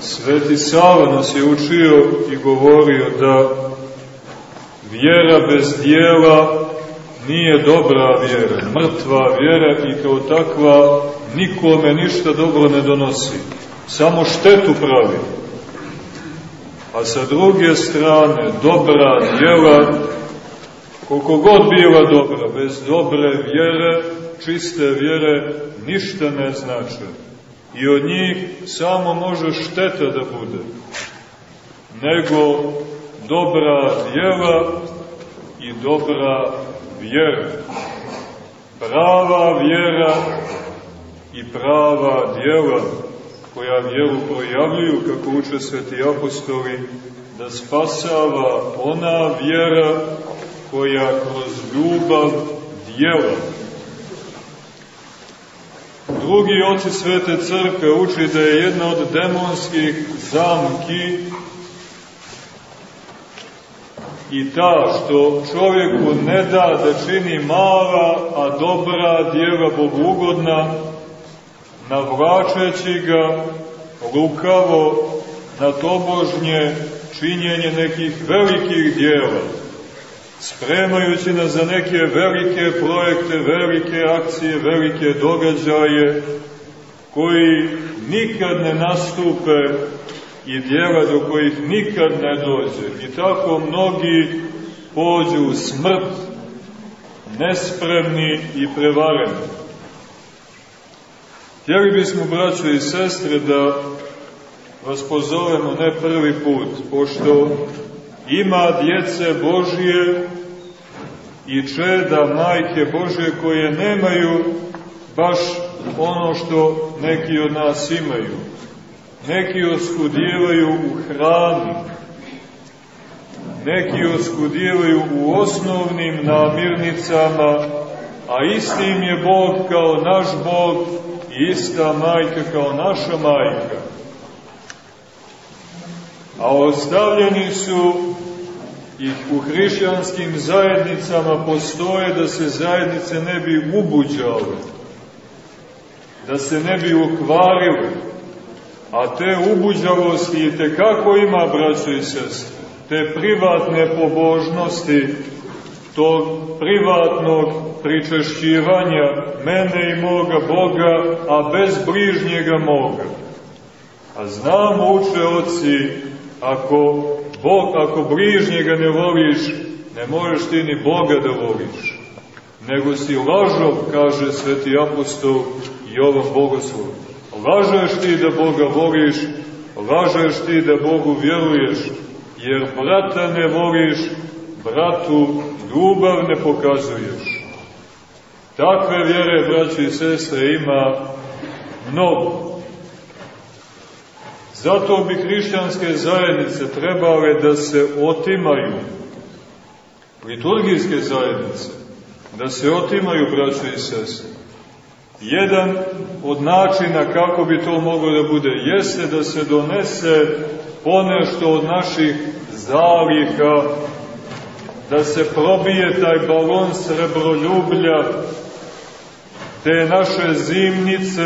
Sveti Sava nas je učio i govorio da vjera bez dijela nije dobra vjera, mrtva vjera i kao takva nikome ništa dobro ne donosi, samo štetu pravi. A sa druge strane, dobra djela, koliko god bila dobra, bez dobre vjere, čiste vjere, ništa ne znače. I od njih samo može šteta da bude. Nego dobra djela i dobra vjera. Prava vjera i prava djela koja vjeru projavljuju, kako uče sveti apostoli, da spasava ona vjera koja kroz ljubav djela. Drugi oci Svete Crkve uči da je jedna od demonskih zamki i ta što čovjeku ne da da čini mala, a dobra djela bogugodna, navlačeći ga lukavo na tobožnje činjenje nekih velikih djela, spremajući nas za neke velike projekte, velike akcije, velike događaje, koji nikad ne nastupe i djela do kojih nikad ne dođe. I tako mnogi pođu u smrt, nespremni i prevareni. Htjeli bismo, braćo i sestre, da vas pozovemo ne prvi put, pošto ima djece Božije i čeda majke Božije koje nemaju baš ono što neki od nas imaju. Neki oskudijevaju u hrani, neki oskudijevaju u osnovnim namirnicama, a istim je Bog kao naš Bog i ista majka kao naša majka. A ostavljeni su ih u hrišćanskim zajednicama postoje da se zajednice ne bi ubuđale, da se ne bi ukvarile, a te ubuđavosti i te kako ima, braćo i sestre, te privatne pobožnosti, tog privatnog pričešćivanja mene i moga Boga, a bez bližnjega moga. A znamo, uče oci, ako, Bog, ako bližnjega ne voliš, ne možeš ti ni Boga da voliš. Nego si lažov, kaže sveti apostol Jovan Bogoslov. Lažeš ti da Boga voliš, lažeš ti da Bogu vjeruješ, jer brata ne voliš, bratu ljubav ne pokazuješ. Takve vjere, braći i sestre, ima mnogo. Zato bi hrišćanske zajednice trebale da se otimaju, liturgijske zajednice, da se otimaju, braći i sestre. Jedan od načina kako bi to moglo da bude, jeste da se donese ponešto od naših zaliha da se probije taj balon srebroljublja, te naše zimnice,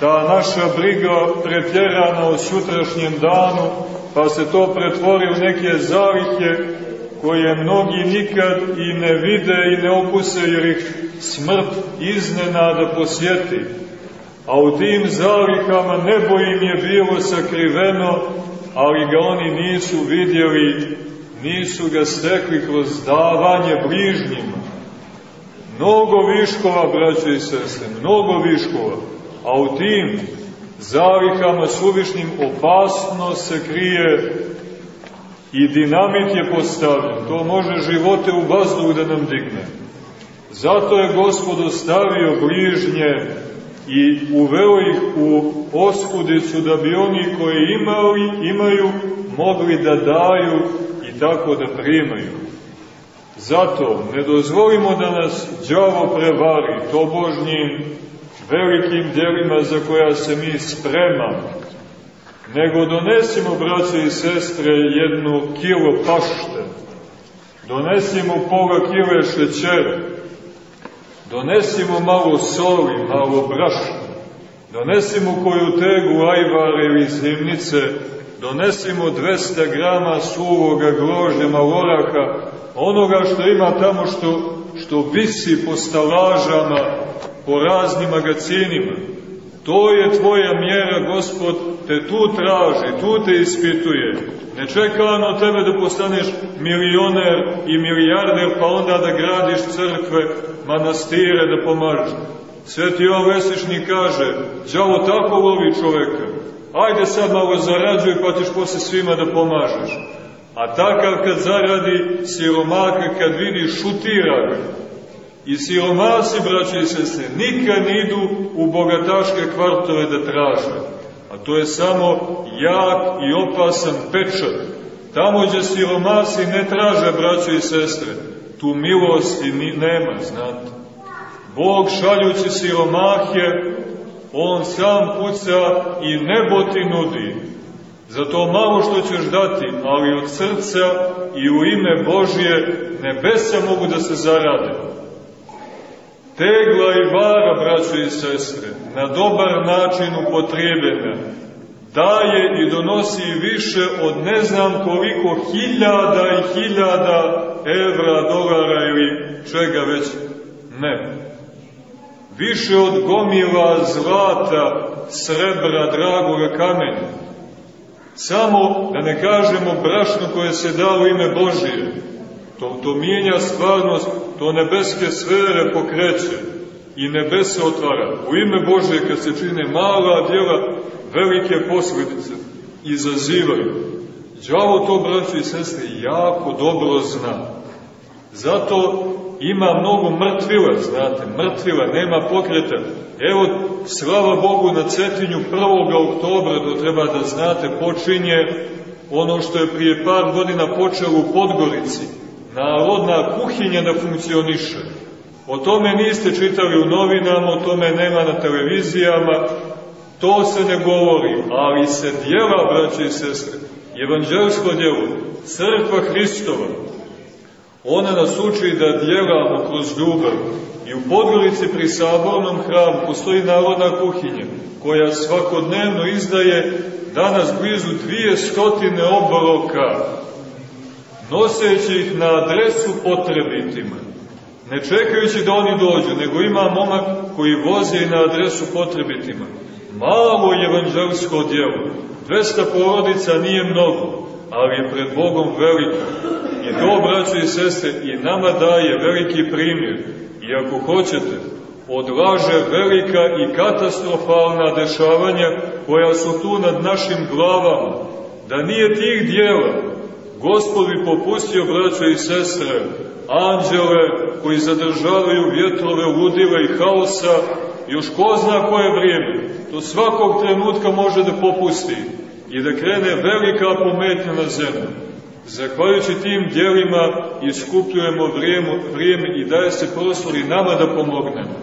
ta naša briga pretjerana o sutrašnjem danu, pa se to pretvori u neke zavike koje mnogi nikad i ne vide i ne opuse jer ih smrt iznenada posjeti. A u tim zavihama nebo im je bilo sakriveno, ali ga oni nisu vidjeli nisu ga stekli kroz davanje bližnjima. Mnogo viškova, braće i sestre, mnogo viškova, a u tim zavihama suvišnim opasno se krije i dinamit je postavljen. To može živote u vazduh da nam digne. Zato je Gospod ostavio bližnje i uveo ih u oskudicu da bi oni koji imali, imaju mogli da daju tako da primaju. Zato ne dozvolimo da nas đavo prevari tobožnjim velikim djelima za koja se mi spremamo, nego donesimo, braće i sestre, jednu kilo pašte, donesimo pola kile šećera, donesimo malo soli, malo brašna, Donesimo koju tegu ajvare ili zimnice, donesimo 200 grama suvoga grožnja maloraha, onoga što ima tamo što, što visi po stalažama, po raznim magacinima. To je tvoja mjera, gospod, te tu traži, tu te ispituje. Ne čeka on od tebe da postaneš milioner i milijarder, pa onda da gradiš crkve, manastire, da pomažeš. Sveti Jovan Vesišnik kaže, đavo tako lovi čoveka, ajde sad malo zarađuj pa ćeš posle svima da pomažeš. A takav kad zaradi siromaka, kad vidi šutira. I siromasi, braće i sestre, nikad ne idu u bogataške kvartove da traže. A to je samo jak i opasan pečat. Tamo gdje siromasi ne traže, braće i sestre, tu milosti ni, nema, znate. Bog šaljući siromahe, On sam puca i nebo ti nudi. Za to malo što ćeš dati, ali od srca i u ime Božje nebesa mogu da se zarade. Tegla i vara, braćo i sestre, na dobar način upotrijebena, daje i donosi više od ne znam koliko hiljada i hiljada evra, dolara ili čega već ne. Više od gomila zlata, srebra, dragoga kamenja. Samo, da ne kažemo brašno koje se da u ime Božije, to, to mijenja stvarnost, to nebeske sfere pokreće i nebese otvara. U ime Božije kad se čine mala djela, velike posljedice izazivaju. Đavo to, braći i sestre, jako dobro zna. Zato ima mnogo mrtvila, znate, mrtvila, nema pokreta. Evo, slava Bogu na Cetinju 1. oktobra, to treba da znate, počinje ono što je prije par godina počelo u Podgorici. Narodna kuhinja da funkcioniše. O tome niste čitali u novinama, o tome nema na televizijama, to se ne govori, ali se dijela, braće i sestre, evanđelsko djelo, crkva Hristova, Ona nas uči da djelamo kroz ljubav. I u Podgorici pri sabornom hramu postoji narodna kuhinja, koja svakodnevno izdaje danas blizu dvije stotine obroka, noseći ih na adresu potrebitima. Ne čekajući da oni dođu, nego ima momak koji vozi na adresu potrebitima. Malo evanđelsko djelo. 200 porodica nije mnogo, ali je pred Bogom veliko. I to, braćo i sestre, i nama daje veliki primjer. I ako hoćete, odlaže velika i katastrofalna dešavanja koja su tu nad našim glavama. Da nije tih dijela, Gospod bi popustio, braćo i sestre, anđele koji zadržavaju vjetrove ludila i haosa, još ko zna koje vrijeme. To svakog trenutka može da popusti i da krene velika pometnja na zemlju. Zahvaljujući tim dijelima iskupljujemo vrijeme, vrijeme i daje se prostor i nama da pomognemo.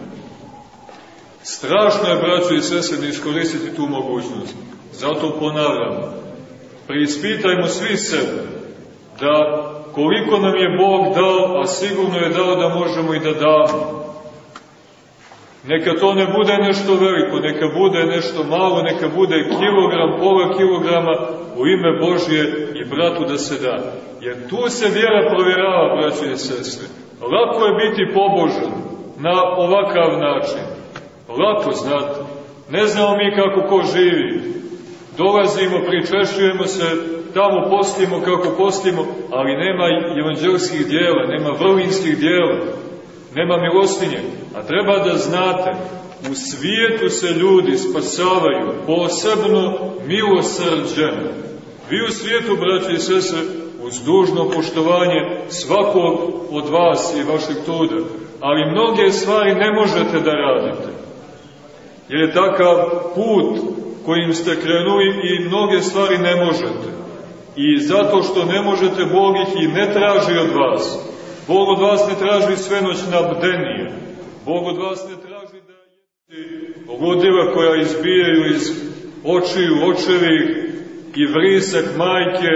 Strašno je, braćo i sese, da iskoristiti tu mogućnost. Zato ponavljamo, preispitajmo svi sebe, da koliko nam je Bog dao, a sigurno je dao da možemo i da damo. Neka to ne bude nešto veliko, neka bude nešto malo, neka bude kilogram, pola kilograma u ime Božje i bratu da se da. Jer tu se vjera provjerava, braće i sestre. Lako je biti pobožan na ovakav način. Lako, znate. Ne znamo mi kako ko živi. Dolazimo, pričešćujemo se, tamo postimo kako postimo, ali nema evanđelskih dijela, nema vrlinskih dijela nema milostinje. A treba da znate, u svijetu se ljudi spasavaju posebno milosrđem. Vi u svijetu, braći i sese, uz dužno poštovanje svakog od vas i vašeg truda, ali mnoge stvari ne možete da radite. Jer je takav put kojim ste krenuli i mnoge stvari ne možete. I zato što ne možete, Bog ih i ne traži od vas. Bog od vas ne traži sve noćna bdenije. Bog od vas ne traži da jeste ludila koja izbijaju iz očiju očevih i vrisak majke,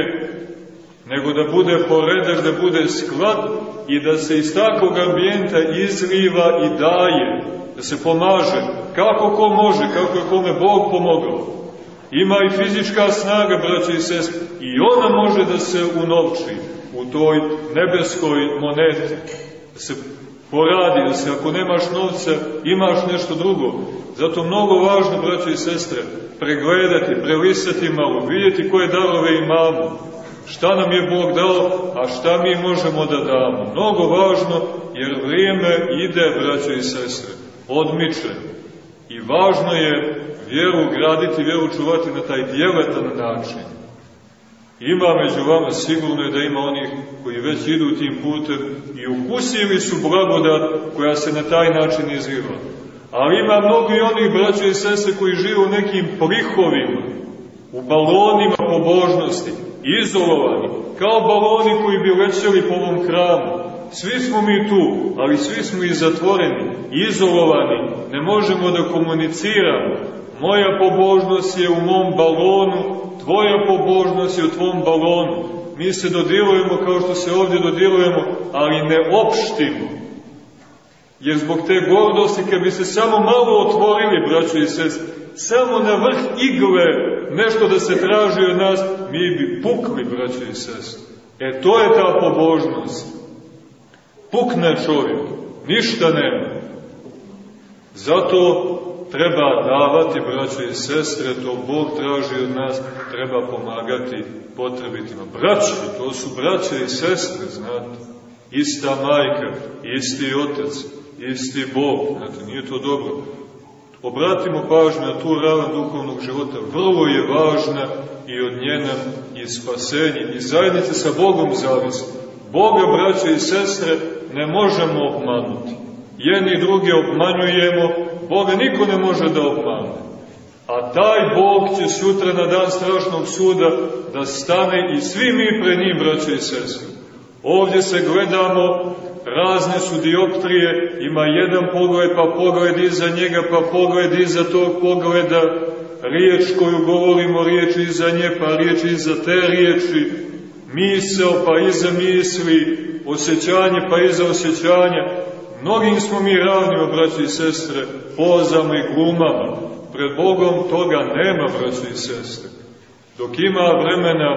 nego da bude poredar, da bude sklad i da se iz takvog ambijenta izliva i daje, da se pomaže, kako ko može, kako je kome Bog pomogao. Ima i fizička snaga, braće i sestre, i ona može da se unovči u toj nebeskoj moneti, da se poradi, da se ako nemaš novca, imaš nešto drugo. Zato mnogo važno, braće i sestre, pregledati, prelisati malo, vidjeti koje darove imamo, šta nam je Bog dao, a šta mi možemo da damo. Mnogo važno, jer vrijeme ide, braće i sestre, odmiče. I važno je vjeru graditi, vjeru čuvati na taj djeletan način. Ima među vama, sigurno je da ima onih koji već idu tim putem i ukusili su blagodat koja se na taj način izviva. Ali ima mnogo i onih braća i sese koji žive u nekim prihovima, u balonima pobožnosti, izolovani, kao baloni koji bi lećeli po ovom hramu. Svi smo mi tu, ali svi smo i zatvoreni, izolovani, ne možemo da komuniciramo. Moja pobožnost je u mom balonu, tvoja pobožnost je u tvom balonu. Mi se dodirujemo kao što se ovdje dodirujemo, ali ne opštimo. Jer zbog te gordosti, kad bi se samo malo otvorili, braćo i sest, samo na vrh igle nešto da se traži od nas, mi bi pukli, braćo i sest. E, to je ta pobožnost. Pukne čovjek, ništa nema. Zato treba davati, braćo i sestre, to Bog traži od nas, treba pomagati potrebitima. Braće, to su braće i sestre, znate, ista majka, isti otac, isti Bog, znate, nije to dobro. Obratimo pažnju na tu ravan duhovnog života, vrlo je važna i od njena i spasenje, i zajednice sa Bogom zavisi. Boga, braće i sestre, ne možemo obmanuti. Jedni drugi obmanjujemo, Boga niko ne može da obmane. A taj Bog će sutra na dan strašnog suda da stane i svi mi pre njim, braće i sestre. Ovdje se gledamo, razne su dioptrije, ima jedan pogled, pa pogled iza njega, pa pogled iza tog pogleda, riječ koju govorimo, riječ iza nje, pa riječ iza te riječi, misel, pa iza misli, osjećanje, pa iza osjećanja. Mnogim smo mi ravni, braći i sestre, pozama i glumama. Pred Bogom toga nema, braći i sestre. Dok ima vremena,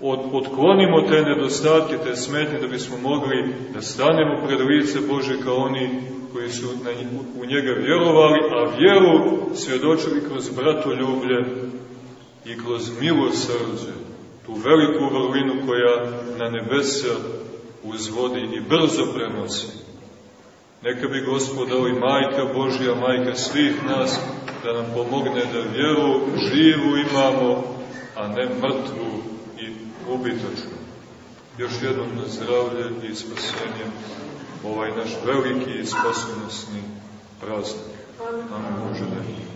od, otklonimo te nedostatke, te smetnje, da bismo mogli da stanemo pred lice Bože kao oni koji su na, u njega vjerovali, a vjeru svjedočili kroz bratoljublje i kroz milosrđe, tu veliku vrlinu koja na nebesa uzvodi i brzo prenosi. Neka bi Gospod dao i majka Božja, majka svih nas, da nam pomogne da vjeru živu imamo, a ne mrtvu i ubitačnu. Još jednom na zdravlje i spasenje ovaj naš veliki i spasonosni praznik. Amen da